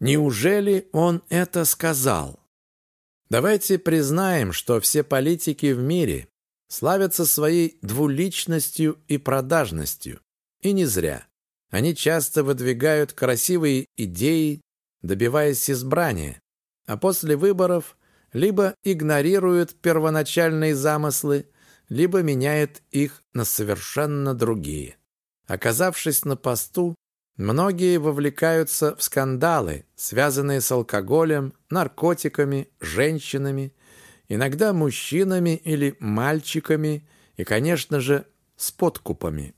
Неужели он это сказал? Давайте признаем, что все политики в мире славятся своей двуличностью и продажностью. И не зря. Они часто выдвигают красивые идеи, добиваясь избрания, а после выборов либо игнорируют первоначальные замыслы, либо меняют их на совершенно другие. Оказавшись на посту, многие вовлекаются в скандалы, связанные с алкоголем, наркотиками, женщинами, иногда мужчинами или мальчиками и, конечно же, с подкупами.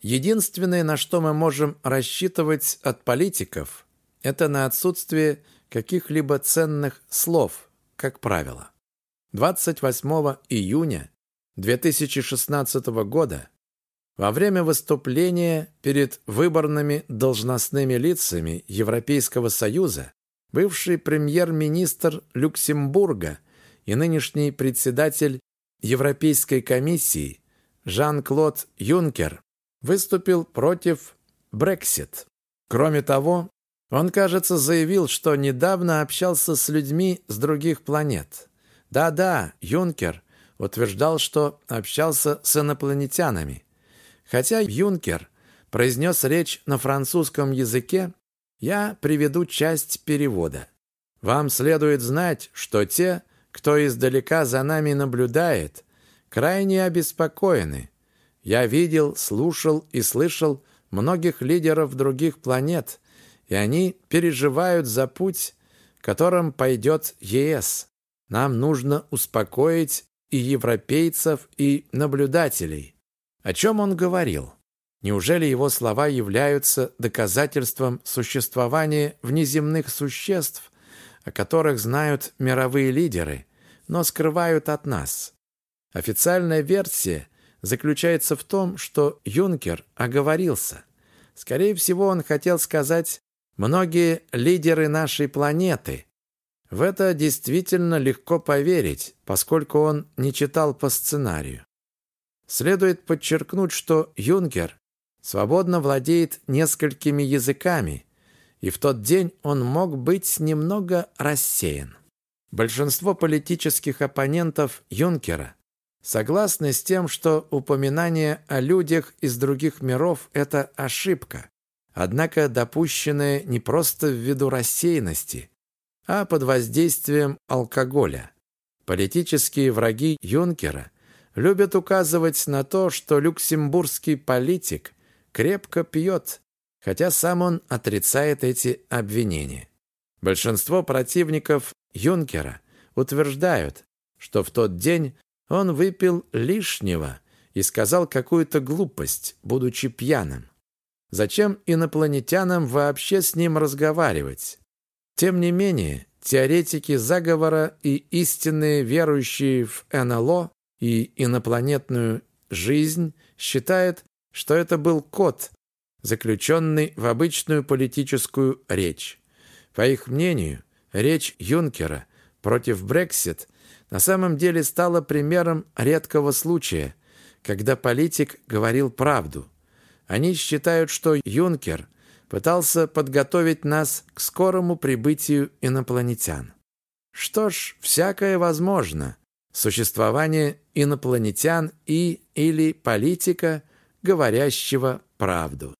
Единственное, на что мы можем рассчитывать от политиков, это на отсутствие каких-либо ценных слов, как правило. 28 июня 2016 года во время выступления перед выборными должностными лицами Европейского Союза бывший премьер-министр Люксембурга и нынешний председатель Европейской комиссии Жан-Клод Юнкер выступил против Брексит. Кроме того, он, кажется, заявил, что недавно общался с людьми с других планет. Да-да, Юнкер утверждал, что общался с инопланетянами. Хотя Юнкер произнес речь на французском языке, я приведу часть перевода. Вам следует знать, что те, кто издалека за нами наблюдает, крайне обеспокоены. Я видел, слушал и слышал многих лидеров других планет, и они переживают за путь, которым пойдет ЕС. Нам нужно успокоить и европейцев, и наблюдателей. О чем он говорил? Неужели его слова являются доказательством существования внеземных существ, о которых знают мировые лидеры, но скрывают от нас? Официальная версия заключается в том, что Юнкер оговорился. Скорее всего, он хотел сказать «многие лидеры нашей планеты». В это действительно легко поверить, поскольку он не читал по сценарию. Следует подчеркнуть, что Юнкер свободно владеет несколькими языками, и в тот день он мог быть немного рассеян. Большинство политических оппонентов Юнкера согласны с тем, что упоминание о людях из других миров – это ошибка, однако допущенная не просто ввиду рассеянности, а под воздействием алкоголя. Политические враги Юнкера любят указывать на то, что люксембургский политик крепко пьет, хотя сам он отрицает эти обвинения. Большинство противников Юнкера утверждают, что в тот день он выпил лишнего и сказал какую-то глупость, будучи пьяным. Зачем инопланетянам вообще с ним разговаривать? Тем не менее, теоретики заговора и истинные верующие в НЛО и инопланетную жизнь считают, что это был код, заключенный в обычную политическую речь. По их мнению, речь Юнкера против Брексит на самом деле стало примером редкого случая, когда политик говорил правду. Они считают, что Юнкер пытался подготовить нас к скорому прибытию инопланетян. Что ж, всякое возможно. Существование инопланетян и или политика, говорящего правду.